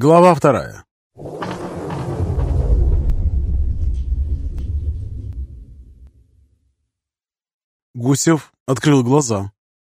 Глава вторая. Гусев открыл глаза,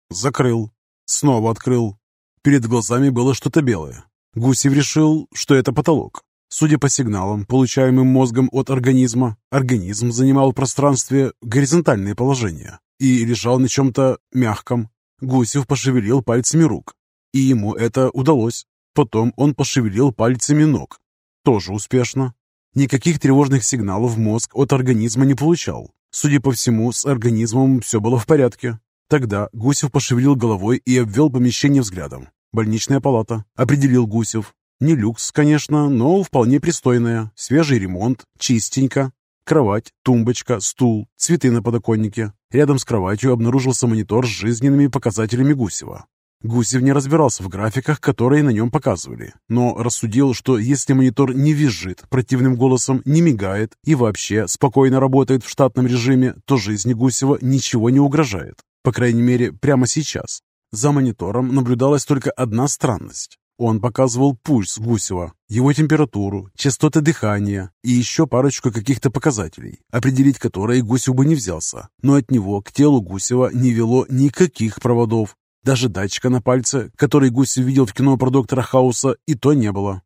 закрыл, снова открыл. Перед глазами было что-то белое. Гусев решил, что это потолок. Судя по сигналам, получаемым мозгом от организма, организм занимал в пространстве горизонтальное положение и лежал на чем-то мягком. Гусев пошевелил пальцами рук, и ему это удалось. Потом он пошевелил пальцами ног. Тоже успешно. Никаких тревожных сигналов мозг от организма не получал. Судя по всему, с организмом все было в порядке. Тогда Гусев пошевелил головой и обвел помещение взглядом. Больничная палата. Определил Гусев. Не люкс, конечно, но вполне пристойная. Свежий ремонт, чистенько. Кровать, тумбочка, стул, цветы на подоконнике. Рядом с кроватью обнаружился монитор с жизненными показателями Гусева. Гусев не разбирался в графиках, которые на нем показывали, но рассудил, что если монитор не визжит противным голосом, не мигает и вообще спокойно работает в штатном режиме, то жизни Гусева ничего не угрожает. По крайней мере, прямо сейчас. За монитором наблюдалась только одна странность. Он показывал пульс Гусева, его температуру, частоты дыхания и еще парочку каких-то показателей, определить которые Гусев бы не взялся. Но от него к телу Гусева не вело никаких проводов, даже датчика на пальце, который Гусев видел в кино про доктора Хауса, и то не было.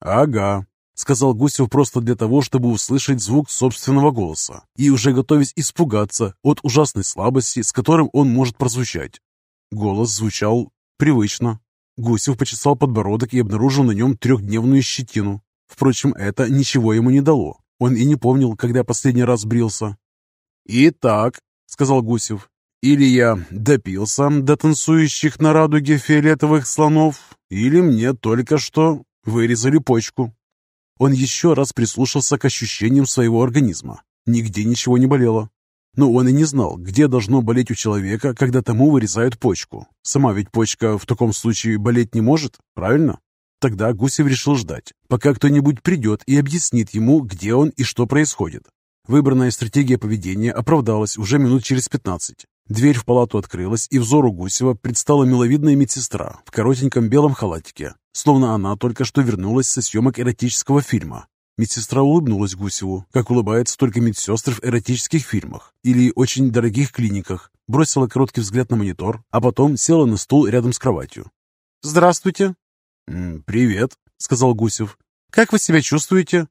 «Ага», — сказал Гусев просто для того, чтобы услышать звук собственного голоса, и уже готовясь испугаться от ужасной слабости, с которым он может прозвучать. Голос звучал привычно. Гусев почесал подбородок и обнаружил на нем трехдневную щетину. Впрочем, это ничего ему не дало. Он и не помнил, когда последний раз брился. «Итак», — сказал Гусев, или я допился до танцующих на радуге фиолетовых слонов, или мне только что вырезали почку. Он еще раз прислушался к ощущениям своего организма. Нигде ничего не болело. Но он и не знал, где должно болеть у человека, когда тому вырезают почку. Сама ведь почка в таком случае болеть не может, правильно? Тогда Гусев решил ждать, пока кто-нибудь придет и объяснит ему, где он и что происходит. Выбранная стратегия поведения оправдалась уже минут через пятнадцать. Дверь в палату открылась, и взору Гусева предстала миловидная медсестра в коротеньком белом халатике, словно она только что вернулась со съемок эротического фильма. Медсестра улыбнулась Гусеву, как улыбается только медсестры в эротических фильмах или очень дорогих клиниках, бросила короткий взгляд на монитор, а потом села на стул рядом с кроватью. «Здравствуйте!» «Привет», — сказал Гусев. «Как вы себя чувствуете?»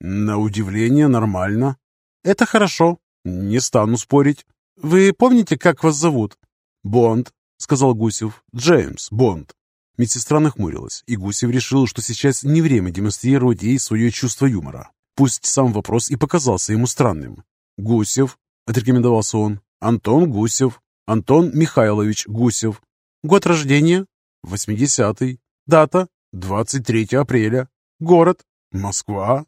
«На удивление, нормально». «Это хорошо. Не стану спорить. «Вы помните, как вас зовут?» «Бонд», — сказал Гусев. «Джеймс Бонд». Медсестра нахмурилась, и Гусев решил, что сейчас не время демонстрировать ей свое чувство юмора. Пусть сам вопрос и показался ему странным. «Гусев», — отрекомендовался он. «Антон Гусев. Антон Михайлович Гусев. Год рождения?» «80-й». «Дата?» «23 апреля». «Город?» «Москва».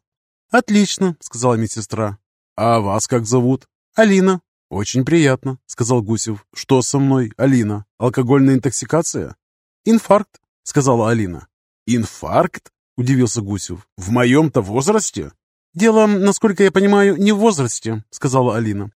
«Отлично», — сказала медсестра. «А вас как зовут?» «Алина». «Очень приятно», — сказал Гусев. «Что со мной, Алина? Алкогольная интоксикация?» «Инфаркт», — сказала Алина. «Инфаркт?» — удивился Гусев. «В моем-то возрасте?» «Дело, насколько я понимаю, не в возрасте», — сказала Алина.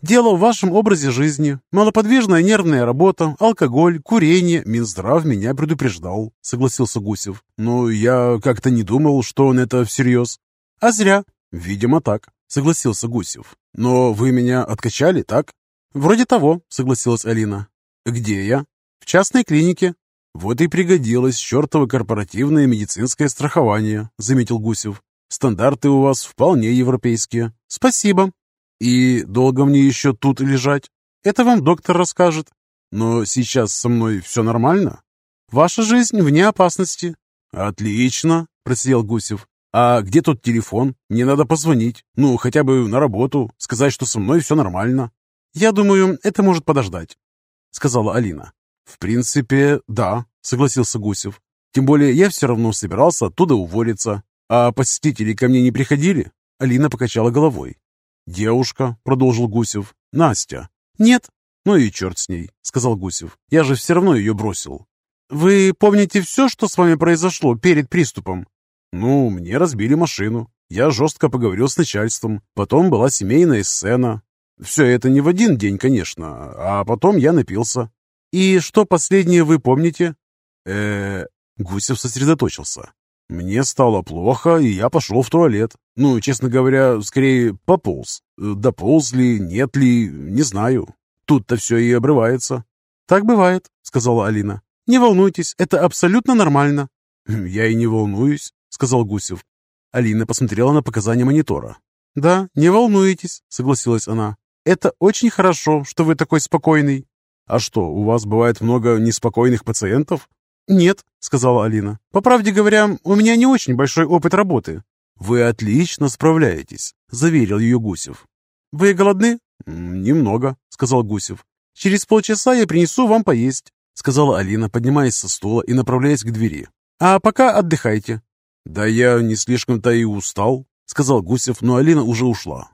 «Дело в вашем образе жизни. Малоподвижная нервная работа, алкоголь, курение. Минздрав меня предупреждал», — согласился Гусев. «Но я как-то не думал, что он это всерьез». «А зря». «Видимо, так», — согласился Гусев. «Но вы меня откачали, так?» «Вроде того», — согласилась Алина. «Где я?» «В частной клинике». «Вот и пригодилось чертово корпоративное медицинское страхование», — заметил Гусев. «Стандарты у вас вполне европейские». «Спасибо». «И долго мне еще тут лежать?» «Это вам доктор расскажет». «Но сейчас со мной все нормально?» «Ваша жизнь вне опасности». «Отлично», — просиял Гусев. «А где тот телефон? Мне надо позвонить. Ну, хотя бы на работу. Сказать, что со мной все нормально». «Я думаю, это может подождать», — сказала Алина. «В принципе, да», — согласился Гусев. «Тем более я все равно собирался оттуда уволиться. А посетители ко мне не приходили?» Алина покачала головой. «Девушка», — продолжил Гусев. «Настя». «Нет». «Ну и черт с ней», — сказал Гусев. «Я же все равно ее бросил». «Вы помните все, что с вами произошло перед приступом?» Ну, мне разбили машину. Я жестко поговорил с начальством. Потом была семейная сцена. Все это не в один день, конечно. А потом я напился. И что последнее вы помните? э Гусев сосредоточился. Мне стало плохо, и я пошел в туалет. Ну, честно говоря, скорее пополз. Дополз ли, нет ли, не знаю. Тут-то все и обрывается. «Так бывает», — сказала Алина. «Не волнуйтесь, это абсолютно нормально». «Я и не волнуюсь», — сказал Гусев. Алина посмотрела на показания монитора. «Да, не волнуйтесь», — согласилась она. «Это очень хорошо, что вы такой спокойный». «А что, у вас бывает много неспокойных пациентов?» «Нет», — сказала Алина. «По правде говоря, у меня не очень большой опыт работы». «Вы отлично справляетесь», — заверил ее Гусев. «Вы голодны?» «Немного», — сказал Гусев. «Через полчаса я принесу вам поесть», — сказала Алина, поднимаясь со стула и направляясь к двери. «А пока отдыхайте». «Да я не слишком-то и устал», — сказал Гусев, но Алина уже ушла.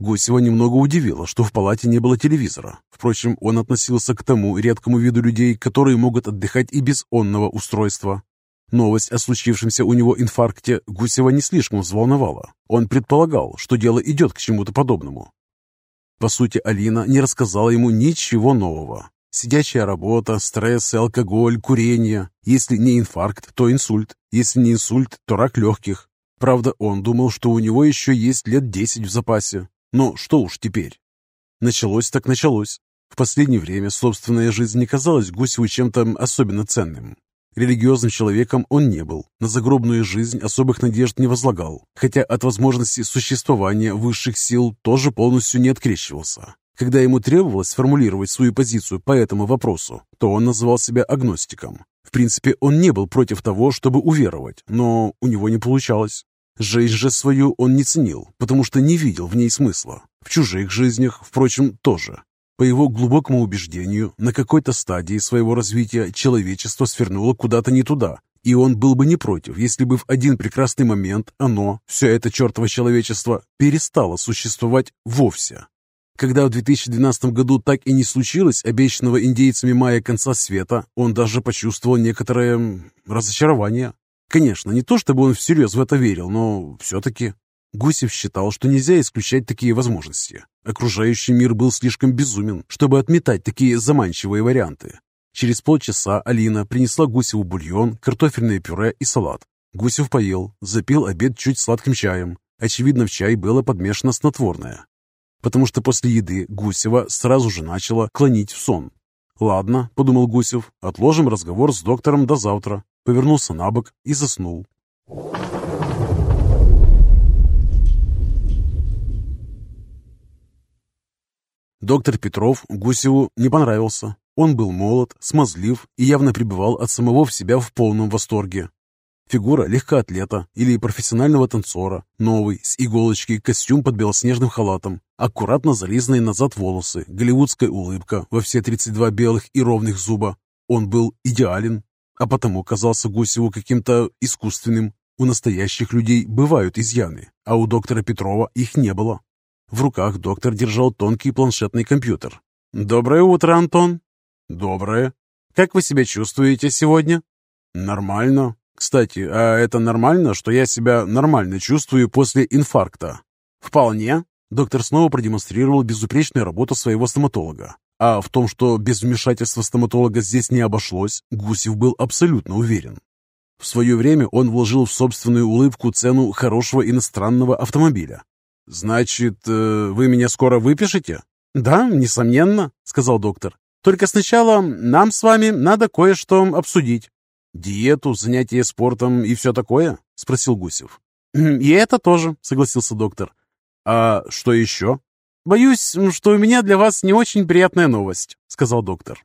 Гусева немного удивило, что в палате не было телевизора. Впрочем, он относился к тому редкому виду людей, которые могут отдыхать и без онного устройства. Новость о случившемся у него инфаркте Гусева не слишком взволновала. Он предполагал, что дело идет к чему-то подобному. По сути, Алина не рассказала ему ничего нового. Сидячая работа, стресс, алкоголь, курение. Если не инфаркт, то инсульт. Если не инсульт, то рак легких. Правда, он думал, что у него еще есть лет десять в запасе. Но что уж теперь? Началось так началось. В последнее время собственная жизнь не казалась Гусеву чем-то особенно ценным. Религиозным человеком он не был, на загробную жизнь особых надежд не возлагал, хотя от возможности существования высших сил тоже полностью не открещивался. Когда ему требовалось сформулировать свою позицию по этому вопросу, то он называл себя агностиком. В принципе, он не был против того, чтобы уверовать, но у него не получалось. Жизнь же свою он не ценил, потому что не видел в ней смысла. В чужих жизнях, впрочем, тоже. По его глубокому убеждению, на какой-то стадии своего развития человечество свернуло куда-то не туда, и он был бы не против, если бы в один прекрасный момент оно, все это чертово человечество, перестало существовать вовсе. Когда в 2012 году так и не случилось обещанного индейцами мая конца света, он даже почувствовал некоторое разочарование. Конечно, не то чтобы он всерьез в это верил, но все-таки... Гусев считал, что нельзя исключать такие возможности. Окружающий мир был слишком безумен, чтобы отметать такие заманчивые варианты. Через полчаса Алина принесла Гусеву бульон, картофельное пюре и салат. Гусев поел, запил обед чуть сладким чаем. Очевидно, в чай было подмешано снотворное. Потому что после еды Гусева сразу же начала клонить в сон. «Ладно», — подумал Гусев, — «отложим разговор с доктором до завтра повернулся на бок и заснул. Доктор Петров Гусеву не понравился. Он был молод, смазлив и явно пребывал от самого в себя в полном восторге. Фигура легкоатлета или профессионального танцора, новый, с иголочки, костюм под белоснежным халатом, аккуратно зализанные назад волосы, голливудская улыбка во все 32 белых и ровных зуба. Он был идеален, а потому казался Гусеву каким-то искусственным. У настоящих людей бывают изъяны, а у доктора Петрова их не было. В руках доктор держал тонкий планшетный компьютер. «Доброе утро, Антон!» «Доброе. Как вы себя чувствуете сегодня?» «Нормально. Кстати, а это нормально, что я себя нормально чувствую после инфаркта?» «Вполне». Доктор снова продемонстрировал безупречную работу своего стоматолога. А в том, что без вмешательства стоматолога здесь не обошлось, Гусев был абсолютно уверен. В свое время он вложил в собственную улыбку цену хорошего иностранного автомобиля. «Значит, э, вы меня скоро выпишете?» «Да, несомненно», — сказал доктор. «Только сначала нам с вами надо кое-что обсудить». «Диету, занятия спортом и все такое?» — спросил Гусев. «И это тоже», — согласился доктор. «А что еще?» «Боюсь, что у меня для вас не очень приятная новость», — сказал доктор.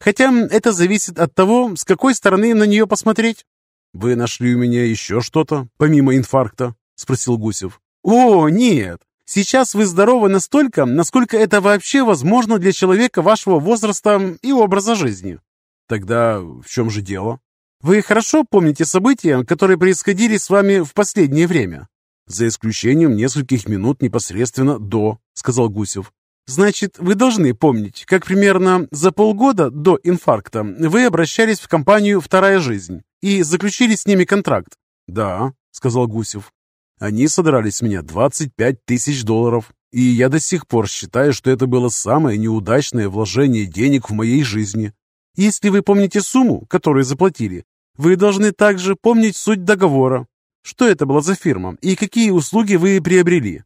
«Хотя это зависит от того, с какой стороны на нее посмотреть». «Вы нашли у меня еще что-то, помимо инфаркта?» — спросил Гусев. «О, нет! Сейчас вы здоровы настолько, насколько это вообще возможно для человека вашего возраста и образа жизни». «Тогда в чем же дело?» «Вы хорошо помните события, которые происходили с вами в последнее время?» «За исключением нескольких минут непосредственно до», — сказал Гусев. «Значит, вы должны помнить, как примерно за полгода до инфаркта вы обращались в компанию «Вторая жизнь» и заключили с ними контракт». «Да», — сказал Гусев. «Они содрали с меня 25 тысяч долларов. И я до сих пор считаю, что это было самое неудачное вложение денег в моей жизни. Если вы помните сумму, которую заплатили, вы должны также помнить суть договора. Что это была за фирма и какие услуги вы приобрели?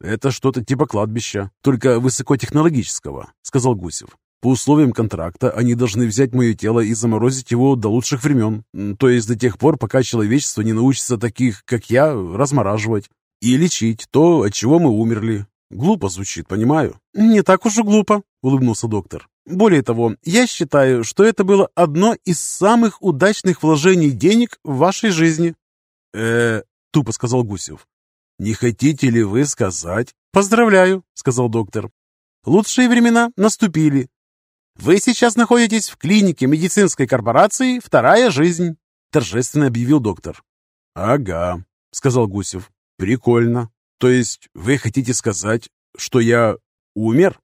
Это что-то типа кладбища, только высокотехнологического, сказал Гусев. По условиям контракта они должны взять мое тело и заморозить его до лучших времен, то есть до тех пор, пока человечество не научится таких, как я, размораживать и лечить то, от чего мы умерли. Глупо звучит, понимаю. Не так уж и глупо, улыбнулся доктор. Более того, я считаю, что это было одно из самых удачных вложений денег в вашей жизни. э тупо сказал Гусев. «Не хотите ли вы сказать?» «Поздравляю», — сказал доктор. «Лучшие времена наступили. Вы сейчас находитесь в клинике медицинской корпорации «Вторая жизнь», — торжественно объявил доктор. «Ага», — сказал Гусев. «Прикольно. То есть вы хотите сказать, что я умер?»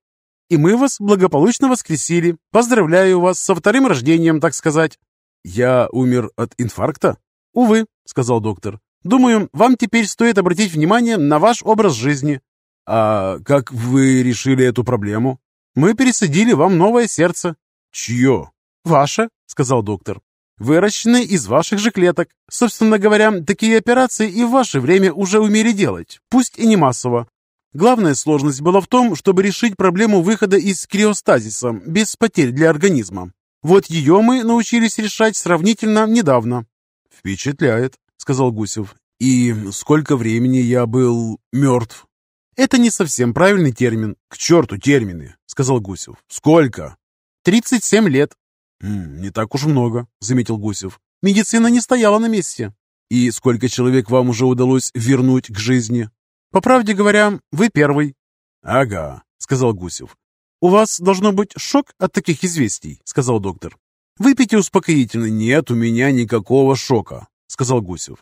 «И мы вас благополучно воскресили. Поздравляю вас со вторым рождением, так сказать». «Я умер от инфаркта?» «Увы», — сказал доктор. «Думаю, вам теперь стоит обратить внимание на ваш образ жизни». «А как вы решили эту проблему?» Мы пересадили вам новое сердце». «Чье?» «Ваше», — сказал доктор. «Выращенное из ваших же клеток. Собственно говоря, такие операции и в ваше время уже умели делать, пусть и не массово. Главная сложность была в том, чтобы решить проблему выхода из криостазиса без потерь для организма. Вот ее мы научились решать сравнительно недавно». «Впечатляет», — сказал Гусев. «И сколько времени я был мертв?» «Это не совсем правильный термин». «К черту термины», — сказал Гусев. «Сколько?» «Тридцать семь лет». «Не так уж много», — заметил Гусев. «Медицина не стояла на месте». «И сколько человек вам уже удалось вернуть к жизни?» «По правде говоря, вы первый». «Ага», — сказал Гусев. «У вас должно быть шок от таких известий», — сказал доктор. «Выпейте успокоительный». «Нет у меня никакого шока», — сказал Гусев.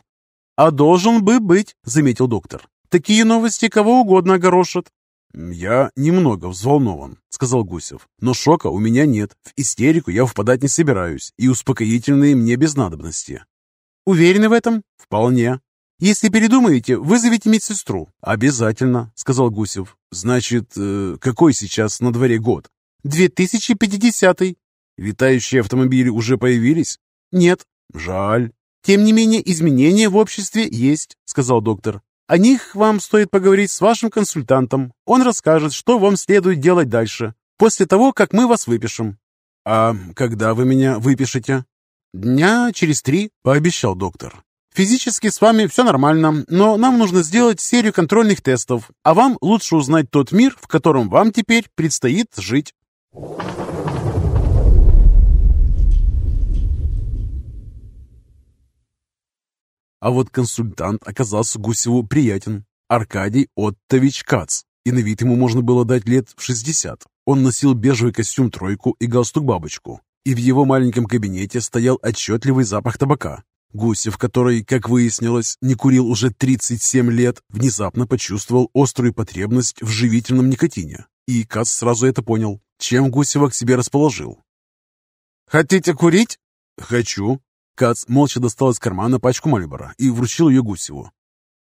«А должен бы быть», — заметил доктор. Такие новости кого угодно огорошат. «Я немного взволнован», — сказал Гусев. «Но шока у меня нет. В истерику я впадать не собираюсь, и успокоительные мне без надобности». «Уверены в этом?» «Вполне». «Если передумаете, вызовите медсестру». «Обязательно», — сказал Гусев. «Значит, э, какой сейчас на дворе год?» «2050-й». «Летающие автомобили уже появились?» «Нет». «Жаль». «Тем не менее, изменения в обществе есть», — сказал доктор. О них вам стоит поговорить с вашим консультантом. Он расскажет, что вам следует делать дальше, после того, как мы вас выпишем». «А когда вы меня выпишете?» «Дня через три», — пообещал доктор. «Физически с вами все нормально, но нам нужно сделать серию контрольных тестов, а вам лучше узнать тот мир, в котором вам теперь предстоит жить». А вот консультант оказался Гусеву приятен. Аркадий Оттович Кац. И на вид ему можно было дать лет в 60. Он носил бежевый костюм-тройку и галстук-бабочку. И в его маленьком кабинете стоял отчетливый запах табака. Гусев, который, как выяснилось, не курил уже 37 лет, внезапно почувствовал острую потребность в живительном никотине. И Кац сразу это понял, чем Гусева к себе расположил. «Хотите курить?» «Хочу», Кац молча достал из кармана пачку Мальбора и вручил ее Гусеву.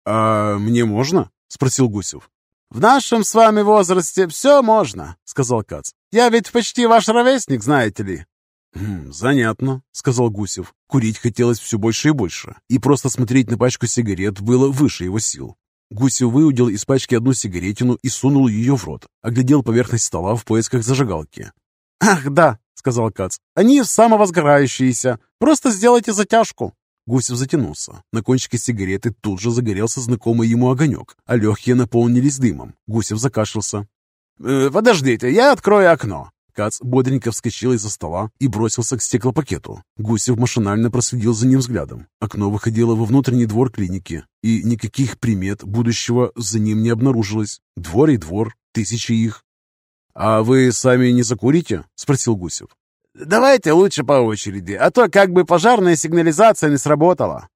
«А мне можно?» — спросил Гусев. «В нашем с вами возрасте все можно», — сказал Кац. «Я ведь почти ваш ровесник, знаете ли». «Хм, «Занятно», — сказал Гусев. Курить хотелось все больше и больше, и просто смотреть на пачку сигарет было выше его сил. Гусев выудил из пачки одну сигаретину и сунул ее в рот, оглядел поверхность стола в поисках зажигалки. «Ах, да, — сказал Кац. «Они самовозгорающиеся. Просто сделайте затяжку». Гусев затянулся. На кончике сигареты тут же загорелся знакомый ему огонек, а легкие наполнились дымом. Гусев закашлялся. «Э, «Подождите, я открою окно». Кац бодренько вскочил из-за стола и бросился к стеклопакету. Гусев машинально проследил за ним взглядом. Окно выходило во внутренний двор клиники, и никаких примет будущего за ним не обнаружилось. Двор и двор, тысячи их, «А вы сами не закурите?» — спросил Гусев. «Давайте лучше по очереди, а то как бы пожарная сигнализация не сработала».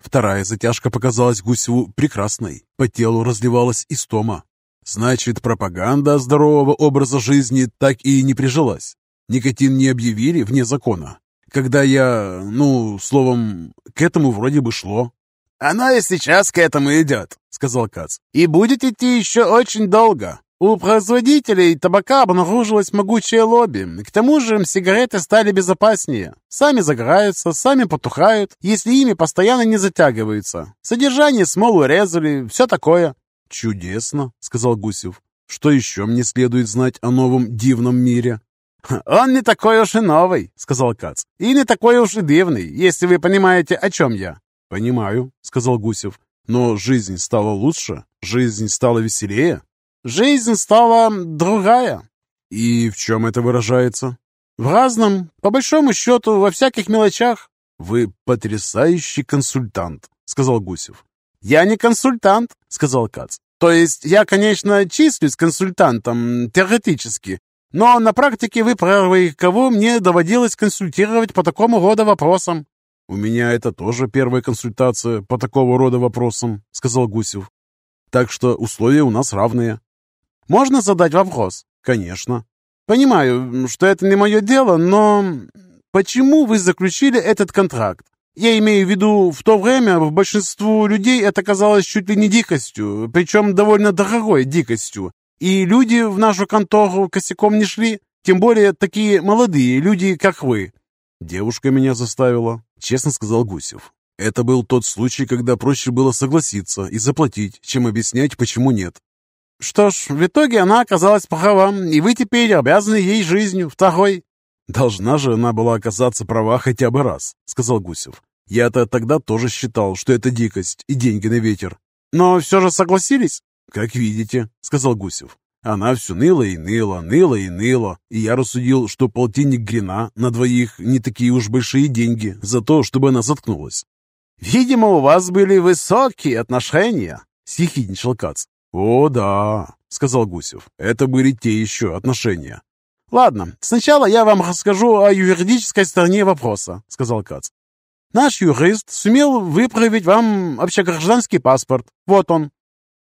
Вторая затяжка показалась Гусеву прекрасной. По телу разливалась истома. Значит, пропаганда здорового образа жизни так и не прижилась. Никотин не объявили вне закона. Когда я, ну, словом, к этому вроде бы шло. «Оно и сейчас к этому идет», — сказал Кац. «И будет идти еще очень долго. У производителей табака обнаружилось могучее лобби. К тому же сигареты стали безопаснее. Сами загораются, сами потухают, если ими постоянно не затягиваются. Содержание смолу резали, все такое». «Чудесно», — сказал Гусев. «Что еще мне следует знать о новом дивном мире?» «Он не такой уж и новый», — сказал Кац. «И не такой уж и дивный, если вы понимаете, о чем я». «Понимаю», — сказал Гусев. «Но жизнь стала лучше? Жизнь стала веселее?» «Жизнь стала другая». «И в чем это выражается?» «В разном. По большому счету, во всяких мелочах». «Вы потрясающий консультант», — сказал Гусев. «Я не консультант», — сказал Кац. «То есть я, конечно, числюсь консультантом, теоретически, но на практике вы правы, кого мне доводилось консультировать по такому рода вопросам. «У меня это тоже первая консультация по такого рода вопросам», — сказал Гусев. «Так что условия у нас равные». «Можно задать вопрос?» «Конечно». «Понимаю, что это не мое дело, но почему вы заключили этот контракт? Я имею в виду, в то время в большинству людей это казалось чуть ли не дикостью, причем довольно дорогой дикостью, и люди в нашу контору косяком не шли, тем более такие молодые люди, как вы». «Девушка меня заставила», — честно сказал Гусев. «Это был тот случай, когда проще было согласиться и заплатить, чем объяснять, почему нет». «Что ж, в итоге она оказалась права, и вы теперь обязаны ей жизнью, второй». «Должна же она была оказаться права хотя бы раз», — сказал Гусев. «Я-то тогда тоже считал, что это дикость и деньги на ветер». «Но все же согласились?» «Как видите», — сказал Гусев. Она все ныла и ныла, ныла и ныла, и я рассудил, что полтинник грина на двоих не такие уж большие деньги за то, чтобы она заткнулась. «Видимо, у вас были высокие отношения», — съехидничал Кац. «О, да», — сказал Гусев, — «это были те еще отношения». «Ладно, сначала я вам расскажу о юридической стороне вопроса», — сказал Кац. «Наш юрист сумел выправить вам общегражданский паспорт. Вот он.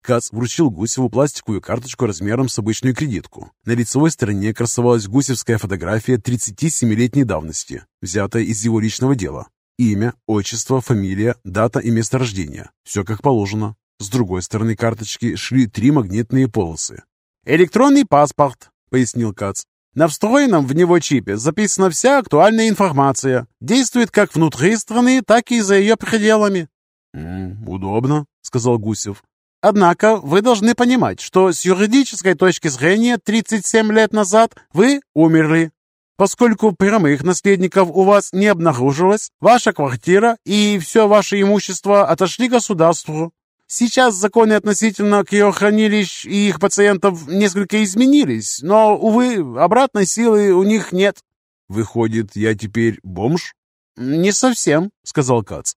Кац вручил Гусеву пластиковую карточку размером с обычную кредитку. На лицевой стороне красовалась гусевская фотография 37-летней давности, взятая из его личного дела. Имя, отчество, фамилия, дата и место рождения. Все как положено. С другой стороны карточки шли три магнитные полосы. «Электронный паспорт», — пояснил Кац. «На встроенном в него чипе записана вся актуальная информация. Действует как внутри страны, так и за ее пределами». «М -м, «Удобно», — сказал Гусев. Однако вы должны понимать, что с юридической точки зрения 37 лет назад вы умерли. Поскольку прямых наследников у вас не обнаружилось, ваша квартира и все ваше имущество отошли государству. Сейчас законы относительно криохранилищ и их пациентов несколько изменились, но, увы, обратной силы у них нет. Выходит, я теперь бомж? Не совсем, сказал Кац.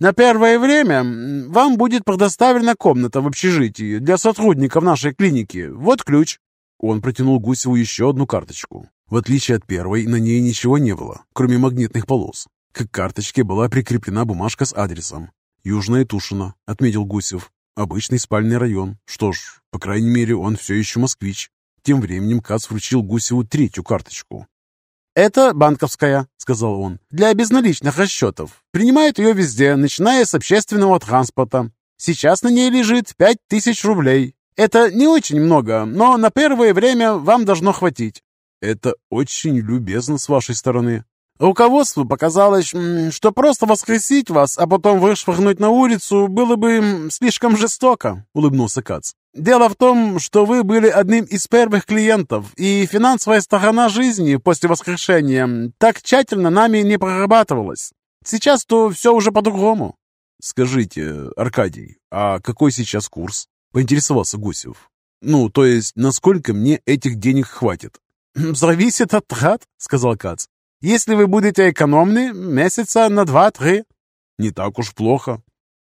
На первое время вам будет предоставлена комната в общежитии для сотрудников нашей клиники. Вот ключ». Он протянул Гусеву еще одну карточку. В отличие от первой, на ней ничего не было, кроме магнитных полос. К карточке была прикреплена бумажка с адресом. «Южная Тушина», — отметил Гусев. «Обычный спальный район. Что ж, по крайней мере, он все еще москвич». Тем временем Кац вручил Гусеву третью карточку. «Это банковская», — сказал он, — «для безналичных расчетов. Принимают ее везде, начиная с общественного транспорта. Сейчас на ней лежит пять тысяч рублей. Это не очень много, но на первое время вам должно хватить». «Это очень любезно с вашей стороны». Руководству показалось, что просто воскресить вас, а потом вышвырнуть на улицу было бы слишком жестоко», — улыбнулся Кац. Дело в том, что вы были одним из первых клиентов, и финансовая сторона жизни после воскрешения так тщательно нами не прорабатывалась. Сейчас-то все уже по-другому. Скажите, Аркадий, а какой сейчас курс? Поинтересовался Гусев. Ну, то есть, насколько мне этих денег хватит? Зависит от трат, сказал Кац. Если вы будете экономны, месяца на два-три. Не так уж плохо.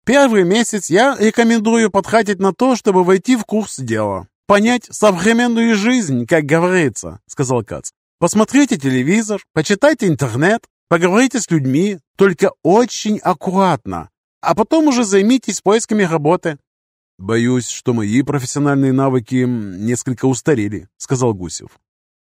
Первый месяц я рекомендую потратить на то, чтобы войти в курс дела. Понять современную жизнь, как говорится, сказал Кац. Посмотрите телевизор, почитайте интернет, поговорите с людьми, только очень аккуратно. А потом уже займитесь поисками работы. «Боюсь, что мои профессиональные навыки несколько устарели», — сказал Гусев.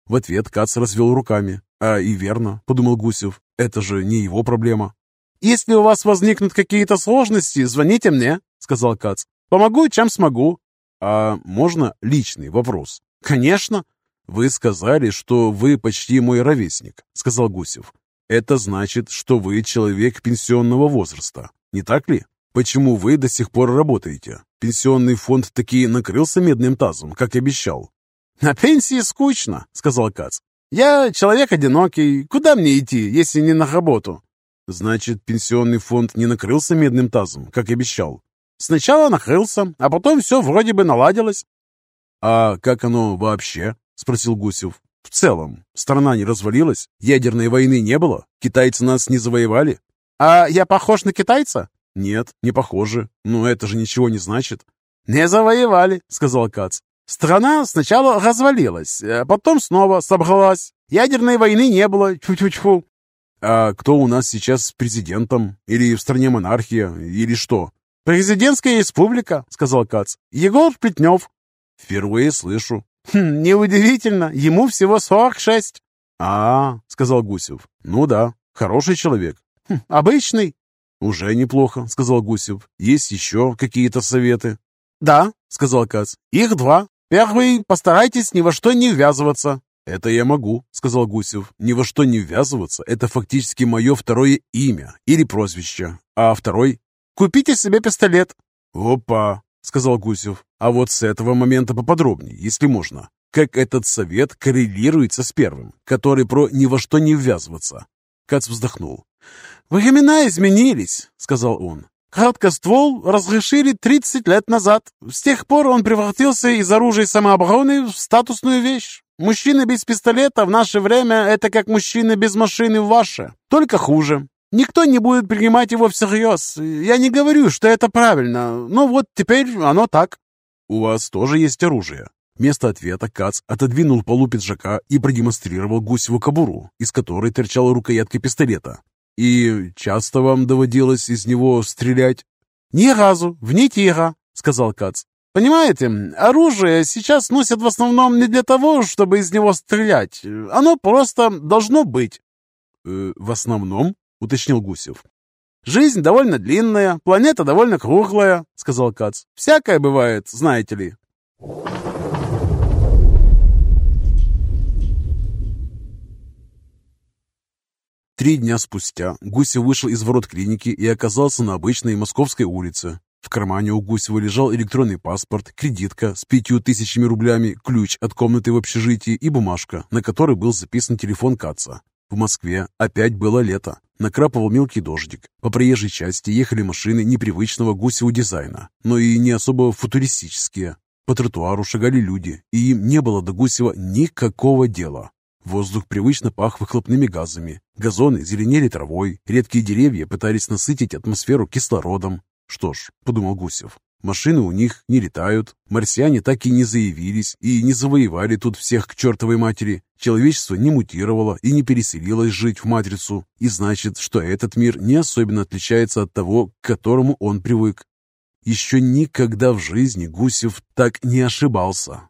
В ответ Кац развел руками. «А и верно», — подумал Гусев, — «это же не его проблема». «Если у вас возникнут какие-то сложности, звоните мне», — сказал Кац. «Помогу, чем смогу». «А можно личный вопрос?» «Конечно». «Вы сказали, что вы почти мой ровесник», — сказал Гусев. «Это значит, что вы человек пенсионного возраста, не так ли? Почему вы до сих пор работаете? Пенсионный фонд таки накрылся медным тазом, как обещал». «На пенсии скучно», — сказал Кац. «Я человек одинокий. Куда мне идти, если не на работу?» Значит, пенсионный фонд не накрылся медным тазом, как обещал? Сначала накрылся, а потом все вроде бы наладилось. А как оно вообще? Спросил Гусев. В целом, страна не развалилась? Ядерной войны не было? Китайцы нас не завоевали? А я похож на китайца? Нет, не похоже. Но это же ничего не значит. Не завоевали, сказал Кац. Страна сначала развалилась, а потом снова собралась. Ядерной войны не было. Тьфу-тьфу-тьфу. А кто у нас сейчас президентом? Или в стране монархия? Или что? Президентская республика, сказал Кац. Егор Плетнев. Впервые слышу. Хм, неудивительно, ему всего сорок шесть. А, сказал Гусев. Ну да, хороший человек. Хм, обычный. Уже неплохо, сказал Гусев. Есть еще какие-то советы? Да, сказал Кац. Их два. Первый, постарайтесь ни во что не ввязываться. «Это я могу», — сказал Гусев. «Ни во что не ввязываться — это фактически мое второе имя или прозвище. А второй?» «Купите себе пистолет». «Опа», — сказал Гусев. «А вот с этого момента поподробнее, если можно. Как этот совет коррелируется с первым, который про ни во что не ввязываться?» Кац вздохнул. «Времена изменились», — сказал он. «Краткоствол разрешили 30 лет назад. С тех пор он превратился из оружия самообороны в статусную вещь. Мужчина без пистолета в наше время – это как мужчина без машины в ваше, только хуже. Никто не будет принимать его всерьез. Я не говорю, что это правильно, но вот теперь оно так. У вас тоже есть оружие? Вместо ответа Кац отодвинул полу пиджака и продемонстрировал гусеву кобуру, из которой торчала рукоятка пистолета. «И часто вам доводилось из него стрелять?» «Ни разу, вне тира», — сказал Кац. Понимаете, оружие сейчас носят в основном не для того, чтобы из него стрелять. Оно просто должно быть. Э, в основном, уточнил Гусев. Жизнь довольно длинная, планета довольно круглая, сказал Кац. Всякое бывает, знаете ли. Три дня спустя Гусев вышел из ворот клиники и оказался на обычной Московской улице. В кармане у Гусева лежал электронный паспорт, кредитка с пятью тысячами рублями, ключ от комнаты в общежитии и бумажка, на которой был записан телефон Каца. В Москве опять было лето. Накрапывал мелкий дождик. По проезжей части ехали машины непривычного Гусеву дизайна, но и не особо футуристические. По тротуару шагали люди, и им не было до Гусева никакого дела. Воздух привычно пах выхлопными газами. Газоны зеленели травой, редкие деревья пытались насытить атмосферу кислородом. Что ж, подумал Гусев, машины у них не летают, марсиане так и не заявились и не завоевали тут всех к чертовой матери, человечество не мутировало и не переселилось жить в матрицу, и значит, что этот мир не особенно отличается от того, к которому он привык. Еще никогда в жизни Гусев так не ошибался.